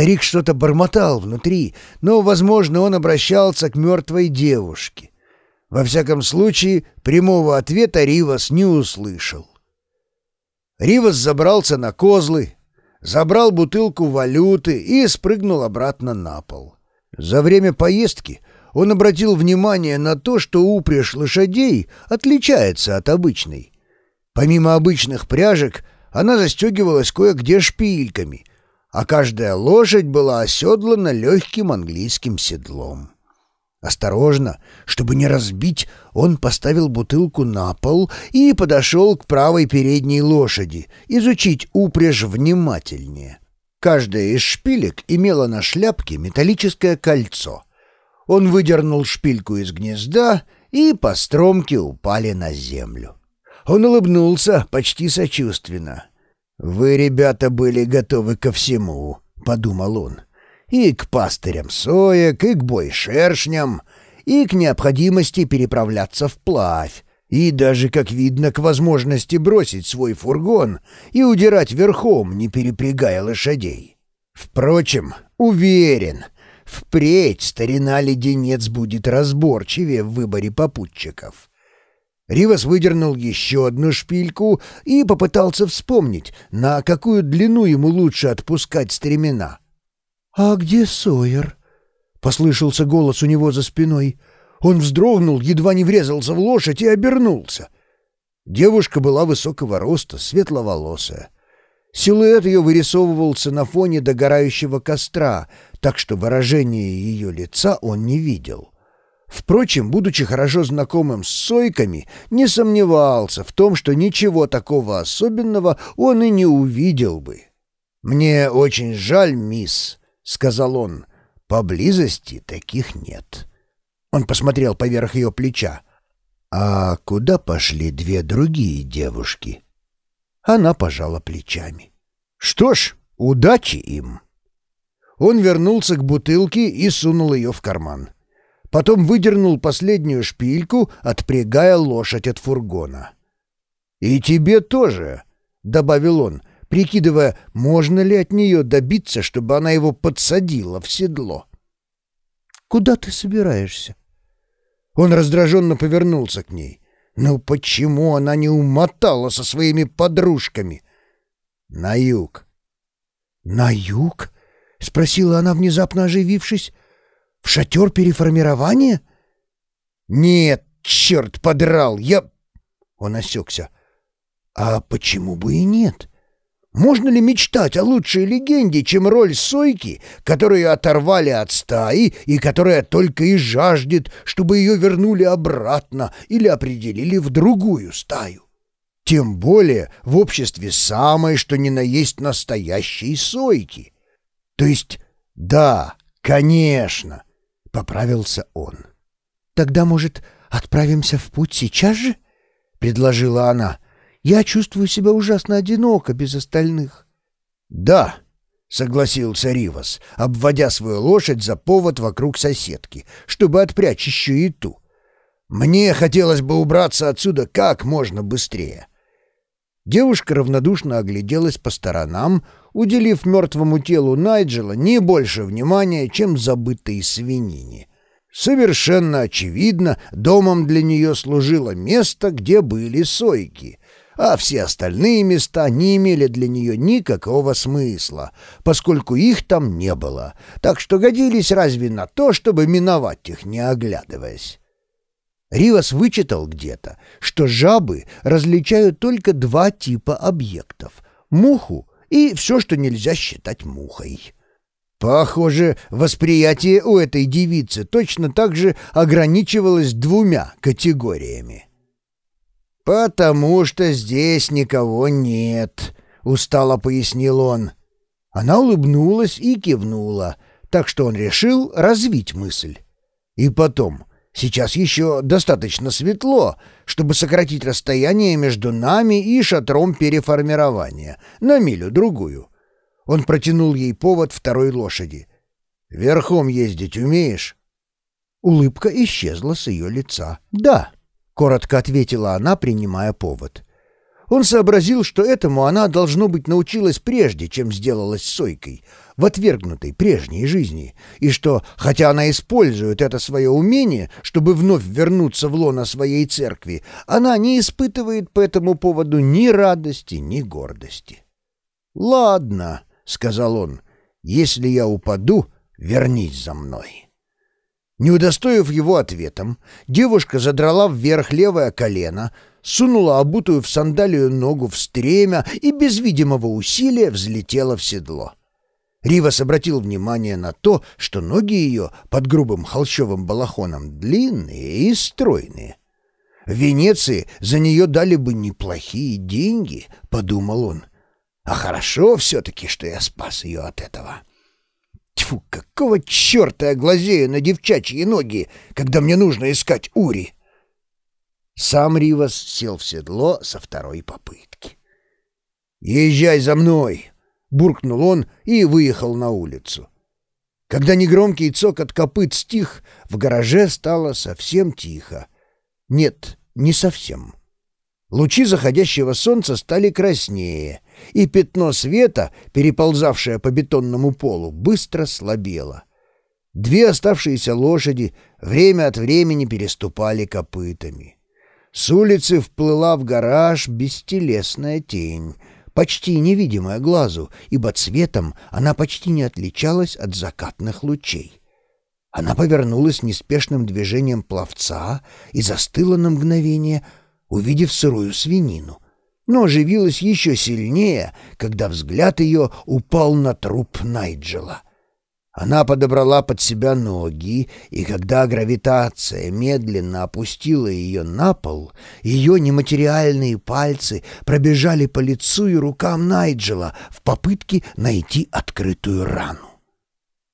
Старик что-то бормотал внутри, но, возможно, он обращался к мертвой девушке. Во всяком случае, прямого ответа Ривас не услышал. Ривас забрался на козлы, забрал бутылку валюты и спрыгнул обратно на пол. За время поездки он обратил внимание на то, что упряжь лошадей отличается от обычной. Помимо обычных пряжек, она застегивалась кое-где шпильками, а каждая лошадь была оседлана легким английским седлом. Осторожно, чтобы не разбить, он поставил бутылку на пол и подошел к правой передней лошади, изучить упряжь внимательнее. Каждая из шпилек имела на шляпке металлическое кольцо. Он выдернул шпильку из гнезда, и по стромке упали на землю. Он улыбнулся почти сочувственно. «Вы, ребята, были готовы ко всему», — подумал он. «И к пастырям соек, и к бойшершням, и к необходимости переправляться вплавь, и даже, как видно, к возможности бросить свой фургон и удирать верхом, не перепрягая лошадей. Впрочем, уверен, впредь старина-леденец будет разборчивее в выборе попутчиков». Ривас выдернул еще одну шпильку и попытался вспомнить, на какую длину ему лучше отпускать стремена. «А где Сойер?» — послышался голос у него за спиной. Он вздрогнул, едва не врезался в лошадь и обернулся. Девушка была высокого роста, светловолосая. Силуэт ее вырисовывался на фоне догорающего костра, так что выражение ее лица он не видел. Впрочем, будучи хорошо знакомым с сойками, не сомневался в том, что ничего такого особенного он и не увидел бы. «Мне очень жаль, мисс», — сказал он, — «поблизости таких нет». Он посмотрел поверх ее плеча. «А куда пошли две другие девушки?» Она пожала плечами. «Что ж, удачи им!» Он вернулся к бутылке и сунул ее в карман. Потом выдернул последнюю шпильку, отпрягая лошадь от фургона. «И тебе тоже», — добавил он, прикидывая, можно ли от нее добиться, чтобы она его подсадила в седло. «Куда ты собираешься?» Он раздраженно повернулся к ней. «Ну почему она не умотала со своими подружками?» «На юг». «На юг?» — спросила она, внезапно оживившись. В шатер переформирования? Нет, черт подрал, я... Он осекся. А почему бы и нет? Можно ли мечтать о лучшей легенде, чем роль сойки, которую оторвали от стаи и которая только и жаждет, чтобы ее вернули обратно или определили в другую стаю? Тем более в обществе самой, что ни на есть настоящей сойки. То есть, да, конечно, — поправился он. «Тогда, может, отправимся в путь сейчас же?» — предложила она. «Я чувствую себя ужасно одиноко без остальных». «Да», — согласился Ривас, обводя свою лошадь за повод вокруг соседки, чтобы отпрячь еще и ту. «Мне хотелось бы убраться отсюда как можно быстрее». Девушка равнодушно огляделась по сторонам, уделив мертвому телу Найджела не больше внимания, чем забытой свинине. Совершенно очевидно, домом для нее служило место, где были сойки, а все остальные места не имели для нее никакого смысла, поскольку их там не было, так что годились разве на то, чтобы миновать их, не оглядываясь. Ривас вычитал где-то, что жабы различают только два типа объектов — муху и все, что нельзя считать мухой. Похоже, восприятие у этой девицы точно так же ограничивалось двумя категориями. «Потому что здесь никого нет», — устало пояснил он. Она улыбнулась и кивнула, так что он решил развить мысль. И потом, сейчас еще достаточно светло, чтобы сократить расстояние между нами и шатром переформирования на милю-другую. Он протянул ей повод второй лошади. «Верхом ездить умеешь?» Улыбка исчезла с ее лица. «Да», — коротко ответила она, принимая повод. Он сообразил, что этому она, должно быть, научилась прежде, чем сделалась сойкой, в отвергнутой прежней жизни, и что, хотя она использует это свое умение, чтобы вновь вернуться в лоно своей церкви, она не испытывает по этому поводу ни радости, ни гордости. «Ладно», — сказал он, — «если я упаду, вернись за мной». Не удостоив его ответом, девушка задрала вверх левое колено, сунула обутую в сандалию ногу в стремя и без видимого усилия взлетела в седло. Ривас обратил внимание на то, что ноги ее под грубым холщовым балахоном длинные и стройные. В Венеции за нее дали бы неплохие деньги, — подумал он. А хорошо все-таки, что я спас ее от этого. Тьфу, какого черта я глазею на девчачьи ноги, когда мне нужно искать Ури? Сам Ривас сел в седло со второй попытки. «Езжай за мной!» — буркнул он и выехал на улицу. Когда негромкий цокот копыт стих, в гараже стало совсем тихо. Нет, не совсем. Лучи заходящего солнца стали краснее, и пятно света, переползавшее по бетонному полу, быстро слабело. Две оставшиеся лошади время от времени переступали копытами. С улицы вплыла в гараж бестелесная тень, почти невидимая глазу, ибо цветом она почти не отличалась от закатных лучей. Она повернулась неспешным движением пловца и застыла на мгновение, увидев сырую свинину, но оживилась еще сильнее, когда взгляд ее упал на труп Найджела — она подобрала под себя ноги, и когда гравитация медленно опустила ее на пол, ее нематериальные пальцы пробежали по лицу и рукам Найджела в попытке найти открытую рану.